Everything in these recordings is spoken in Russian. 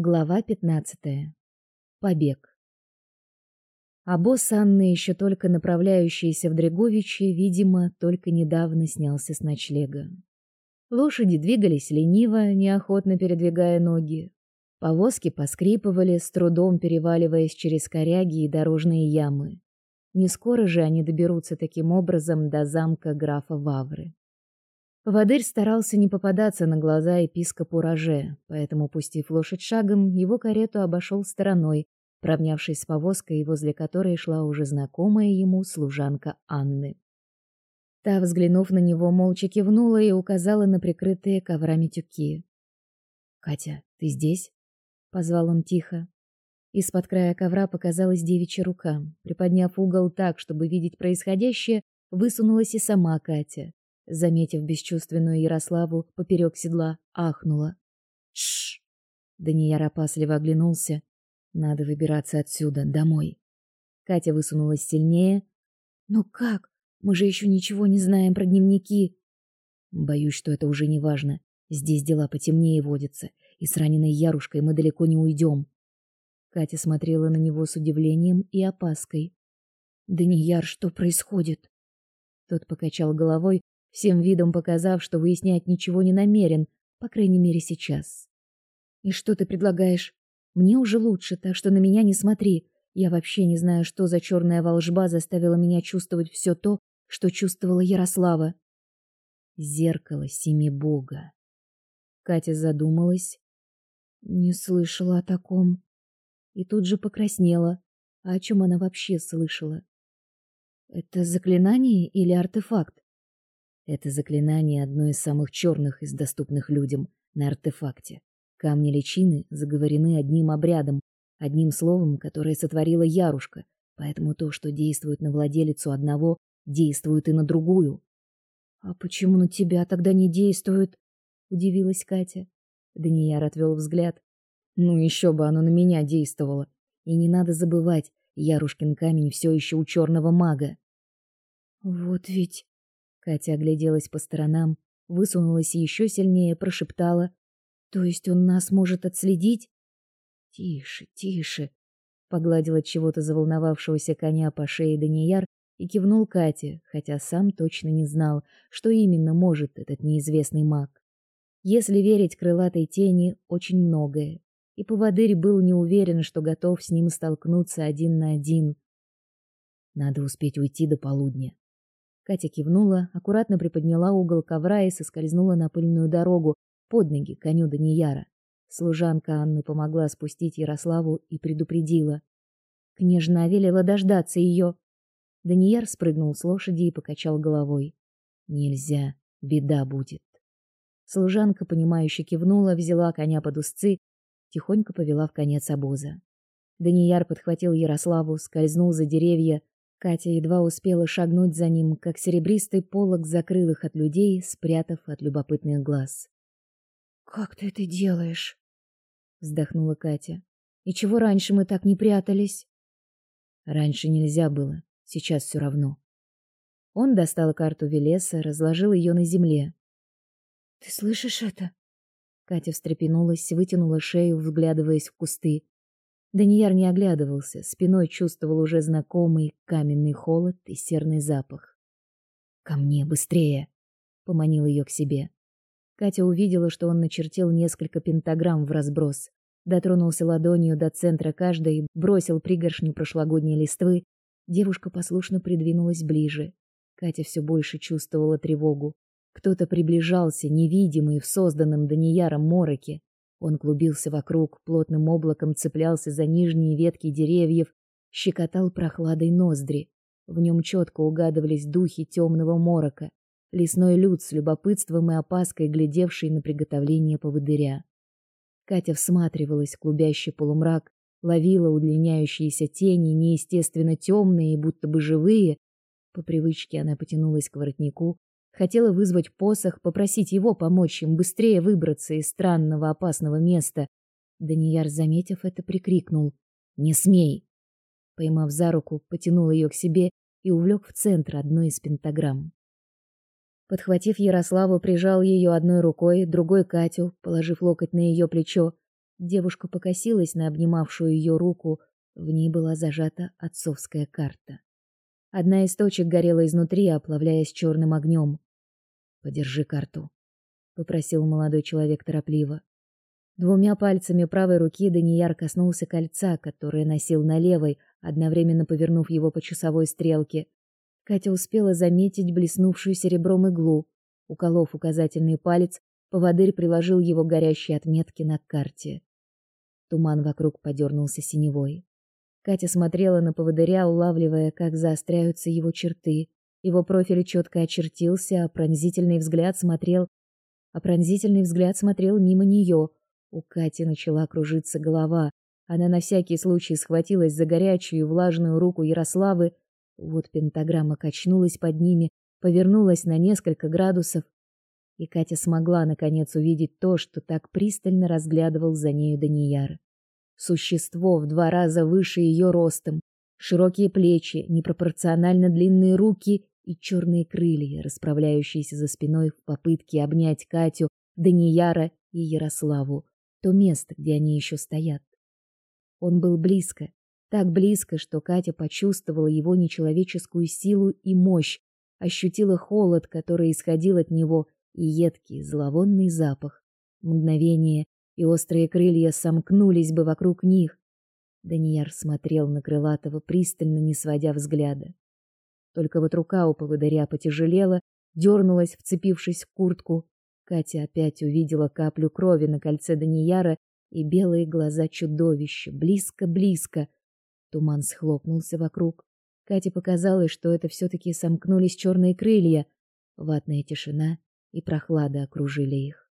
Глава 15. Побег. А босс Анны, еще только направляющийся в Дреговичи, видимо, только недавно снялся с ночлега. Лошади двигались лениво, неохотно передвигая ноги. Повозки поскрипывали, с трудом переваливаясь через коряги и дорожные ямы. Не скоро же они доберутся таким образом до замка графа Вавры. Водырь старался не попадаться на глаза епископу Роже, поэтому, пустив лошадь шагом, его карету обошел стороной, промнявшись с повозкой, возле которой шла уже знакомая ему служанка Анны. Та, взглянув на него, молча кивнула и указала на прикрытые коврами тюки. «Катя, ты здесь?» — позвал он тихо. Из-под края ковра показалась девичья рука. Приподняв угол так, чтобы видеть происходящее, высунулась и сама Катя заметив бесчувственную Ярославу поперек седла, ахнула. Шш. Данияр опасливо оглянулся. Надо выбираться отсюда, домой. Катя высунулась сильнее. Но как? Мы же еще ничего не знаем про дневники. Боюсь, что это уже не важно. Здесь дела потемнее водятся, и с раненой Ярушкой мы далеко не уйдем. Катя смотрела на него с удивлением и опаской. Данияр, что происходит? Тот покачал головой, всем видом показав, что выяснять ничего не намерен, по крайней мере, сейчас. И что ты предлагаешь? Мне уже лучше, так что на меня не смотри. Я вообще не знаю, что за черная волжба заставила меня чувствовать все то, что чувствовала Ярослава. Зеркало семи бога. Катя задумалась, не слышала о таком, и тут же покраснела. А о чем она вообще слышала? Это заклинание или артефакт? Это заклинание одно из самых черных из доступных людям на артефакте. Камни личины заговорены одним обрядом, одним словом, которое сотворила Ярушка, поэтому то, что действует на владелицу одного, действует и на другую. А почему на тебя тогда не действует? удивилась Катя. Данияр отвел взгляд. Ну еще бы оно на меня действовало. И не надо забывать, Ярушкин камень все еще у черного мага. Вот ведь Катя огляделась по сторонам, высунулась еще сильнее прошептала: "То есть он нас может отследить?" "Тише, тише", погладил от чего-то заволновавшегося коня по шее Данияр и кивнул Кате, хотя сам точно не знал, что именно может этот неизвестный маг. Если верить крылатой тени, очень многое. И поводырь был не уверен, что готов с ним столкнуться один на один. Надо успеть уйти до полудня. Катя кивнула, аккуратно приподняла угол ковра и соскользнула на пыльную дорогу под ноги коню Данияра. Служанка Анны помогла спустить Ярославу и предупредила: "Княжна велела дождаться ее. Данияр спрыгнул с лошади и покачал головой. "Нельзя, беда будет". Служанка понимающе кивнула, взяла коня под узцы, тихонько повела в конец обоза. Данияр подхватил Ярославу, скользнул за деревья, Катя едва успела шагнуть за ним, как серебристый полог закрыл их от людей, спрятав от любопытных глаз. Как ты это делаешь? вздохнула Катя. И чего раньше мы так не прятались? Раньше нельзя было, сейчас все равно. Он достал карту Велеса, разложил ее на земле. Ты слышишь это? Катя встрепенулась, вытянула шею, вглядываясь в кусты. Данияр не оглядывался, спиной чувствовал уже знакомый каменный холод и серный запах. "Ко мне быстрее", поманил ее к себе. Катя увидела, что он начертил несколько пентаграмм в разброс, дотронулся ладонью до центра каждой, бросил пригоршню прошлогодней листвы. Девушка послушно придвинулась ближе. Катя все больше чувствовала тревогу. Кто-то приближался, невидимый в созданном Данияром мороке. Он клубился вокруг, плотным облаком цеплялся за нижние ветки деревьев, щекотал прохладой ноздри. В нем четко угадывались духи темного морока, лесной люд с любопытством и опаской глядевший на приготовление поводыря. Катя всматривалась в клубящий полумрак, ловила удлиняющиеся тени, неестественно темные и будто бы живые. По привычке она потянулась к воротнику, Хотела вызвать посох, попросить его помочь им быстрее выбраться из странного опасного места. Данияр, заметив это, прикрикнул: "Не смей!" Поймав за руку, потянул ее к себе и увлек в центр одной из пентаграмм. Подхватив Ярославу, прижал ее одной рукой, другой Катю, положив локоть на ее плечо. Девушка покосилась на обнимавшую ее руку, в ней была зажата отцовская карта. Одна из точек горела изнутри, оплавляясь черным огнем. "Подержи карту", попросил молодой человек торопливо. Двумя пальцами правой руки Данияр коснулся кольца, которое носил на левой, одновременно повернув его по часовой стрелке. Катя успела заметить блеснувшую серебром иглу. Уколов указательный палец, поводырь приложил его к горящей отметке на карте. Туман вокруг подернулся синевой. Катя смотрела на поводыря, улавливая, как заостряются его черты. Его профиль четко очертился, а пронзительный взгляд смотрел, а пронзительный взгляд смотрел мимо нее. У Кати начала кружиться голова. Она на всякий случай схватилась за горячую и влажную руку Ярославы. Вот пентаграмма качнулась под ними, повернулась на несколько градусов, и Катя смогла наконец увидеть то, что так пристально разглядывал за нею Данияр. Существо в два раза выше ее ростом, широкие плечи, непропорционально длинные руки и черные крылья, расправляющиеся за спиной в попытке обнять Катю, Данияра и Ярославу, то место, где они еще стоят. Он был близко, так близко, что Катя почувствовала его нечеловеческую силу и мощь, ощутила холод, который исходил от него, и едкий, зловонный запах. Мгновение, и острые крылья сомкнулись бы вокруг них. Данияр смотрел на крылатого пристально, не сводя взгляда. Только вот рука у поводыря потяжелела, дернулась, вцепившись в куртку. Катя опять увидела каплю крови на кольце Данияра и белые глаза чудовища, близко-близко. Туман схлопнулся вокруг. Кате показалось, что это все таки сомкнулись черные крылья. Ватная тишина и прохлада окружили их.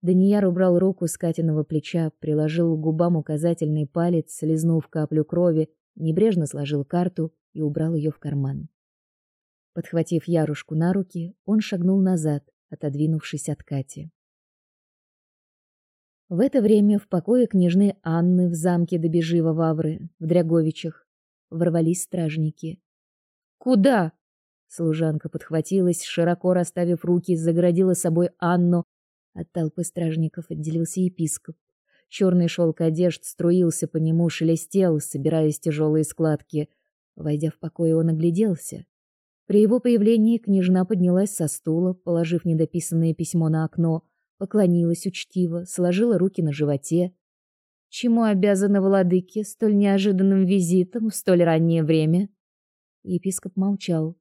Данияр убрал руку с Катиного плеча, приложил к губам указательный палец, слезнув каплю крови, небрежно сложил карту и убрал ее в карман. Подхватив Ярушку на руки, он шагнул назад, отодвинувшись от Кати. В это время в покое княжны Анны в замке Добежива Вавры в Дряговичах ворвались стражники. Куда? Служанка подхватилась, широко расставив руки, загородила собой Анну, от толпы стражников отделился епископ. Черный шелк одежд струился по нему, шелестел, собираясь тяжелые складки. Войдя в покой, он огляделся. При его появлении княжна поднялась со стула, положив недописанное письмо на окно, поклонилась учтиво, сложила руки на животе. Чему обязаны владыки столь неожиданным визитом в столь раннее время? Епископ молчал.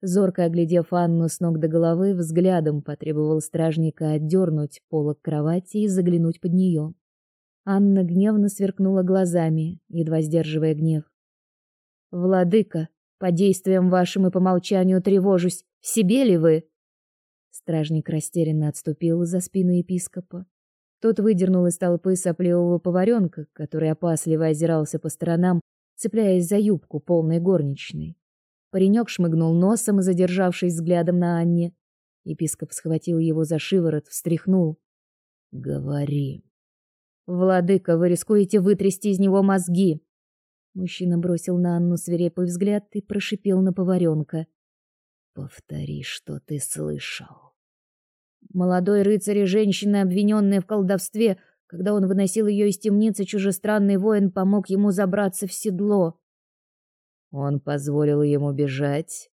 Зорко оглядев Анну с ног до головы, взглядом потребовал стражника отдернуть полог кровати и заглянуть под нее. Анна гневно сверкнула глазами, едва сдерживая гнев. Владыка, по действиям вашим и по молчанию тревожусь. В себе ли вы? Стражник растерянно отступил за спину епископа. Тот выдернул из толпы сопливого поваренка, который опасливо озирался по сторонам, цепляясь за юбку полной горничной. Паренек шмыгнул носом, задержавшись взглядом на Анне. Епископ схватил его за шиворот, встряхнул. Говори. Владыка, вы рискуете вытрясти из него мозги. Мужчина бросил на Анну свирепый взгляд и прошипел на поваренка. Повтори, что ты слышал. Молодой рыцарь и женщина, обвиненные в колдовстве, когда он выносил ее из темницы, чужестранный воин помог ему забраться в седло. Он позволил ему бежать.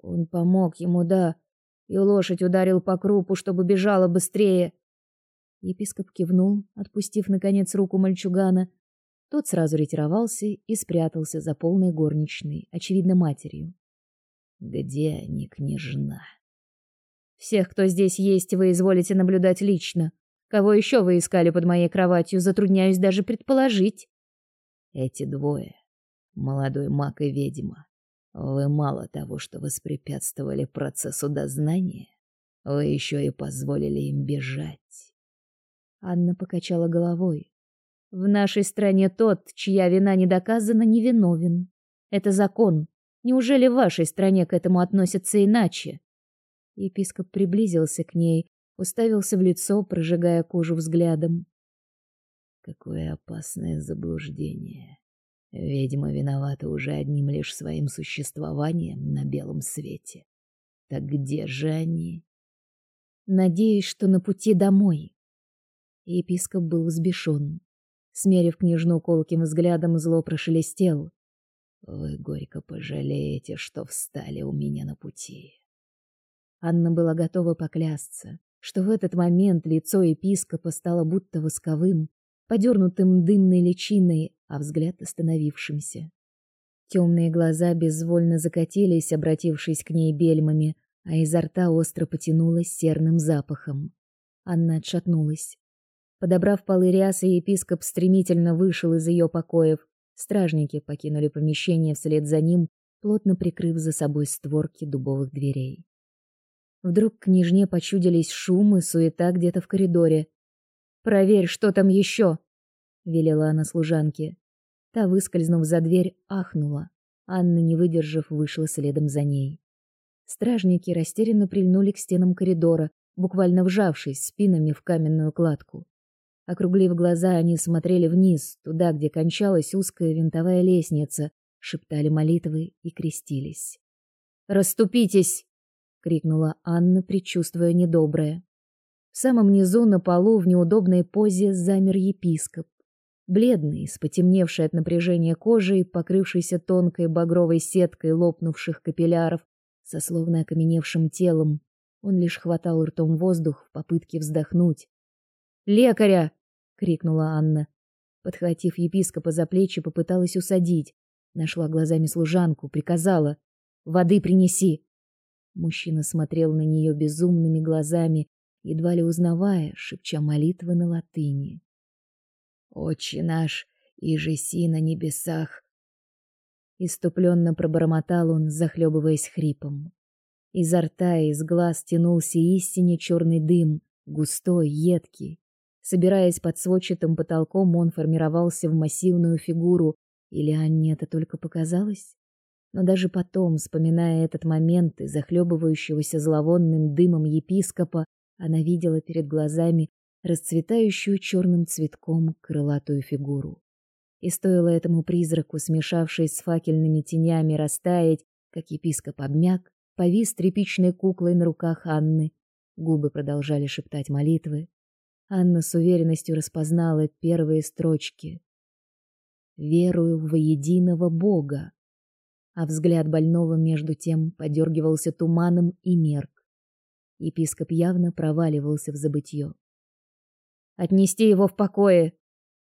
Он помог ему, да, и лошадь ударил по крупу, чтобы бежала быстрее. Епископ кивнул, отпустив наконец руку мальчугана. Тот сразу ретировался и спрятался за полной горничной, очевидно, матерью. Где они, княжна? Всех, кто здесь есть, вы изволите наблюдать лично. Кого еще вы искали под моей кроватью, затрудняюсь даже предположить. Эти двое молодой маг и ведьма, вы мало того, что воспрепятствовали процессу дознания, вы еще и позволили им бежать. Анна покачала головой. В нашей стране тот, чья вина не доказана, невиновен. Это закон. Неужели в вашей стране к этому относятся иначе? Епископ приблизился к ней, уставился в лицо, прожигая кожу взглядом. Какое опасное заблуждение. Ведьма виновата уже одним лишь своим существованием на белом свете. Так где же они? Надеюсь, что на пути домой. Епископ был взбешен. Смерив княжну колким взглядом, зло прошелестел: "Вы горько пожалеете, что встали у меня на пути". Анна была готова поклясться, что в этот момент лицо епископа стало будто восковым, подернутым дымной личиной, а взгляд остановившимся. Темные глаза безвольно закатились, обратившись к ней бельмами, а изо рта остро потянулось серным запахом. Анна отшатнулась. Подобрав полы рясы, епископ стремительно вышел из ее покоев. Стражники покинули помещение вслед за ним, плотно прикрыв за собой створки дубовых дверей. Вдруг княжне почудились шум и суета где-то в коридоре. «Проверь, что там еще!» — велела она служанке. Та, выскользнув за дверь, ахнула. Анна, не выдержав, вышла следом за ней. Стражники растерянно прильнули к стенам коридора, буквально вжавшись спинами в каменную кладку. Округлив глаза, они смотрели вниз, туда, где кончалась узкая винтовая лестница, шептали молитвы и крестились. "Расступитесь!" крикнула Анна, предчувствуя недоброе. В самом низу на полу в неудобной позе замер епископ. Бледный, с потемневшей от напряжения кожей, покрывшийся тонкой багровой сеткой лопнувших капилляров, со словно окаменевшим телом, он лишь хватал ртом воздух в попытке вздохнуть. "Лекаря!" Крикнула Анна. Подхватив епископа за плечи, попыталась усадить. Нашла глазами служанку, приказала: "Воды принеси". Мужчина смотрел на нее безумными глазами, едва ли узнавая, шепча молитвы на латыни. Отче наш, иже си на небесах. Иступленно пробормотал он, захлебываясь хрипом. Изо рта и из глаз тянулся истинно черный дым, густой, едкий. Собираясь под сводчатым потолком, он формировался в массивную фигуру, или Анне это только показалось? Но даже потом, вспоминая этот момент и захлебывающегося зловонным дымом епископа, она видела перед глазами расцветающую черным цветком крылатую фигуру. И стоило этому призраку, смешавшись с факельными тенями, растаять, как епископ обмяк, повис тряпичной куклой на руках Анны. Губы продолжали шептать молитвы. Анна с уверенностью распознала первые строчки. «Верую в единого Бога». А взгляд больного между тем подергивался туманом и мерк. Епископ явно проваливался в забытье. Отнести его в покое,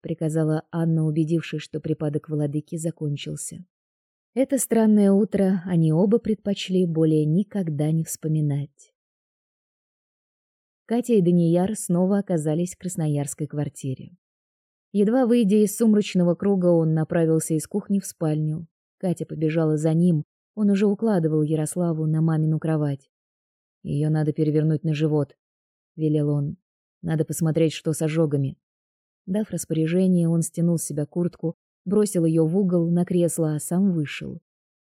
приказала Анна, убедившись, что припадок владыки закончился. Это странное утро они оба предпочли более никогда не вспоминать. Катя и Данияр снова оказались в красноярской квартире. Едва выйдя из сумрачного круга, он направился из кухни в спальню. Катя побежала за ним. Он уже укладывал Ярославу на мамину кровать. Ее надо перевернуть на живот, велел он. Надо посмотреть, что с ожогами. Дав распоряжение, он стянул с себя куртку, бросил ее в угол на кресло, а сам вышел.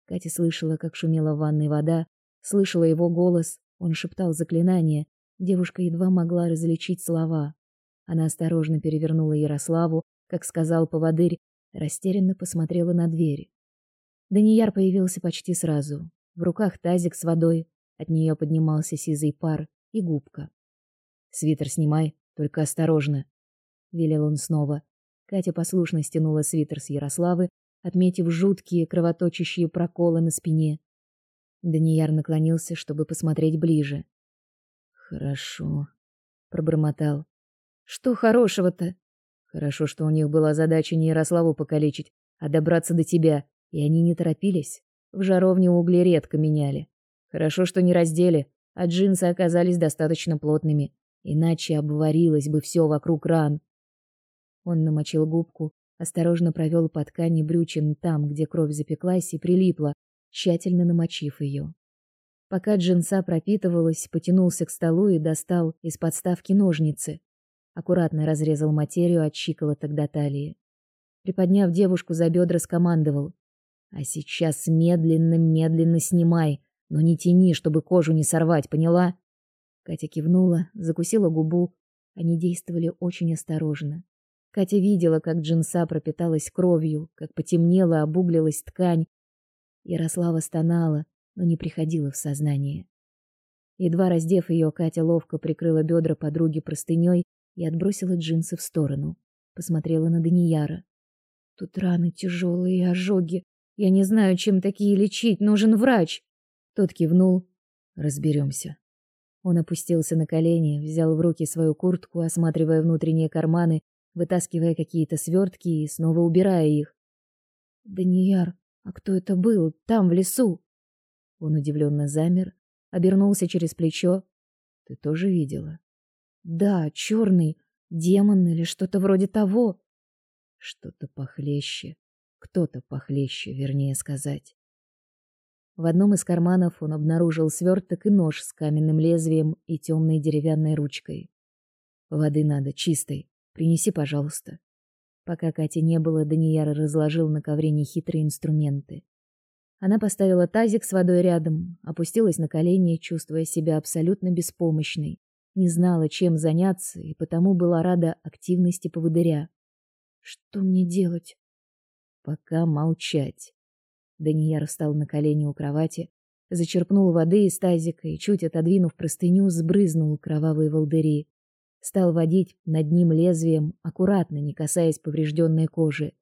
Катя слышала, как шумела в ванной вода, слышала его голос, он шептал заклинание. Девушка едва могла различить слова. Она осторожно перевернула Ярославу, как сказал поводырь, растерянно посмотрела на дверь. Данияр появился почти сразу. В руках тазик с водой, от нее поднимался сизый пар и губка. Свитер снимай, только осторожно, велел он снова. Катя послушно стянула свитер с Ярославы, отметив жуткие кровоточащие проколы на спине. Данияр наклонился, чтобы посмотреть ближе. Хорошо, пробормотал. Что хорошего-то? Хорошо, что у них была задача не Ярославу покалечить, а добраться до тебя, и они не торопились. В жаровне угли редко меняли. Хорошо, что не раздели, а джинсы оказались достаточно плотными иначе обварилось бы все вокруг ран. Он намочил губку, осторожно провел по ткани брючин там, где кровь запеклась и прилипла, тщательно намочив ее. Пока джинса пропитывалась, потянулся к столу и достал из подставки ножницы. Аккуратно разрезал материю от щиколоток до талии. Приподняв девушку за бедра, скомандовал: "А сейчас медленно-медленно снимай, но не тяни, чтобы кожу не сорвать, поняла?" Катя кивнула, закусила губу. Они действовали очень осторожно. Катя видела, как джинса пропиталась кровью, как потемнела, обуглилась ткань. Ярослава стонала, но не приходила в сознание. Едва раздев ее, Катя ловко прикрыла бедра подруги простыней и отбросила джинсы в сторону. Посмотрела на Данияра. Тут раны тяжелые ожоги. Я не знаю, чем такие лечить, нужен врач. Тот кивнул. Разберемся. Он опустился на колени, взял в руки свою куртку, осматривая внутренние карманы, вытаскивая какие-то свертки и снова убирая их. Данияр, а кто это был там в лесу? Он удивленно замер, обернулся через плечо. Ты тоже видела? Да, черный, демон или что-то вроде того. Что-то похлеще, кто-то похлеще, вернее сказать. В одном из карманов он обнаружил сверток и нож с каменным лезвием и темной деревянной ручкой. Воды надо чистой. Принеси, пожалуйста. Пока Кати не было, Данияр разложил на ковре нехитрые инструменты. Она поставила тазик с водой рядом, опустилась на колени, чувствуя себя абсолютно беспомощной, не знала, чем заняться, и потому была рада активности поводыря. Что мне делать? Пока молчать. Данияр встал на колени у кровати, зачерпнул воды из тазика и, чуть отодвинув простыню, сбрызнул кровавые волдыри. Стал водить над ним лезвием, аккуратно, не касаясь поврежденной кожи.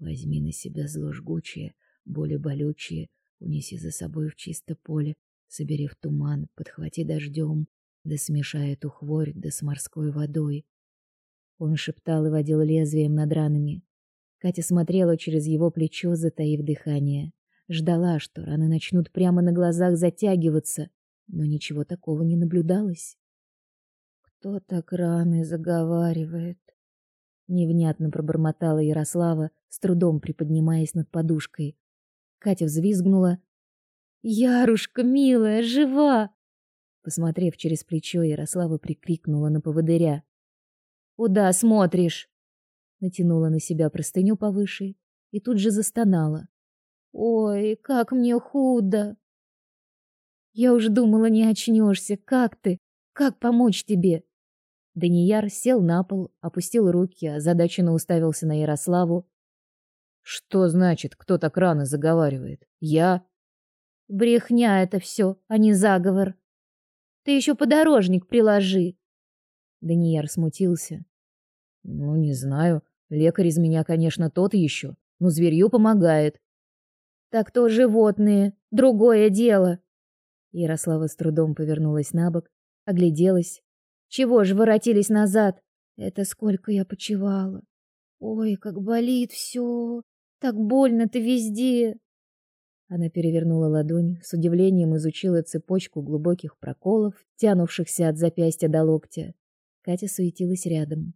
Возьми на себя зло жгучее, боли болючие, унеси за собой в чисто поле, собери в туман, подхвати дождем, да смешай эту хворь да с морской водой. Он шептал и водил лезвием над ранами. Катя смотрела через его плечо, затаив дыхание, ждала, что раны начнут прямо на глазах затягиваться, но ничего такого не наблюдалось. Кто так раны заговаривает? невнятно пробормотала Ярослава, с трудом приподнимаясь над подушкой. Катя взвизгнула. Ярушка, милая, жива! Посмотрев через плечо, Ярослава прикрикнула на поводыря. Куда смотришь? Натянула на себя простыню повыше и тут же застонала. Ой, как мне худо. Я уж думала, не очнешься. Как ты? Как помочь тебе? Данияр сел на пол, опустил руки, озадаченно уставился на Ярославу. Что значит, кто так рано заговаривает? Я? Брехня это все, а не заговор. Ты еще подорожник приложи. Данияр смутился. Ну, не знаю. Лекарь из меня, конечно, тот еще, но зверью помогает. Так то животные, другое дело. Ярослава с трудом повернулась на бок, огляделась. Чего же воротились назад? Это сколько я почевала. Ой, как болит все. Так больно-то везде. Она перевернула ладонь, с удивлением изучила цепочку глубоких проколов, тянувшихся от запястья до локтя. Катя суетилась рядом.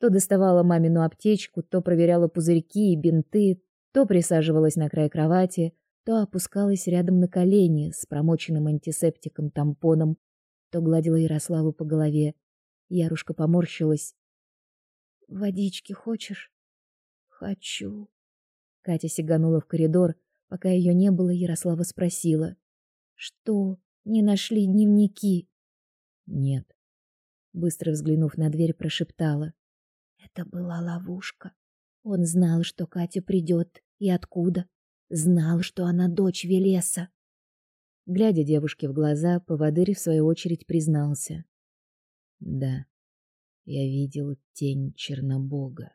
То доставала мамину аптечку, то проверяла пузырьки и бинты, то присаживалась на край кровати, то опускалась рядом на колени с промоченным антисептиком тампоном, то гладила Ярославу по голове. Ярушка поморщилась. Водички хочешь? Хочу. Катя сиганула в коридор, пока ее не было, Ярослава спросила: "Что, не нашли дневники?" "Нет". Быстро взглянув на дверь, прошептала: "Это была ловушка. Он знал, что Катя придет и откуда. Знал, что она дочь Велеса. Глядя девушке в глаза, поводырь в свою очередь признался: "Да. Я видел тень Чернобога".